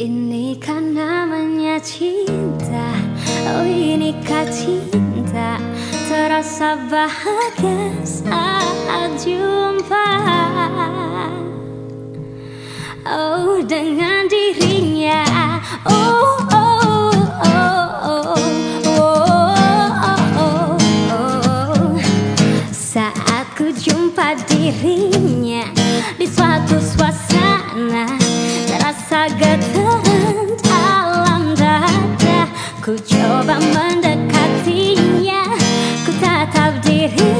Ini kan namanya cinta. Oh ini kah cinta? Terasa bahagia saat jumpa. Oh dengan dirinya. Oh oh oh oh oh. Saat ku jumpa dirinya Di suatu suasana tatap dirinya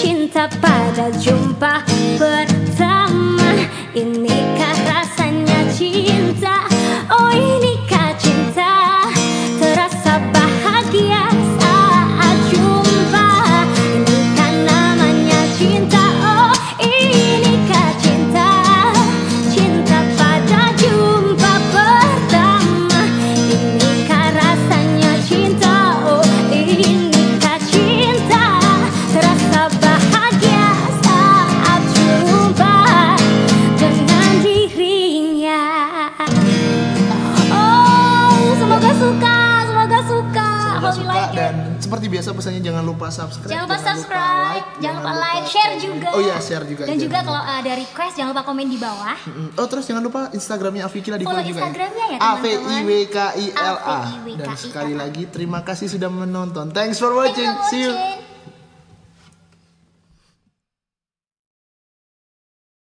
cinta pada jumpa pertama. Inikah seperti biasa pesannya jangan lupa subscribe Jangan lupa subscribe, jangan lupa like, share juga. oh iya share juga Dan jangan juga lupa. kalau ada request jangan lupa komen di bawah. Oh terus jangan lupa instagramnya Avikila di Follow follow juga Instagramnya ya, A V I. W K I L A dan sekali lagi terima kasih sudah menonton thanks for watching see you.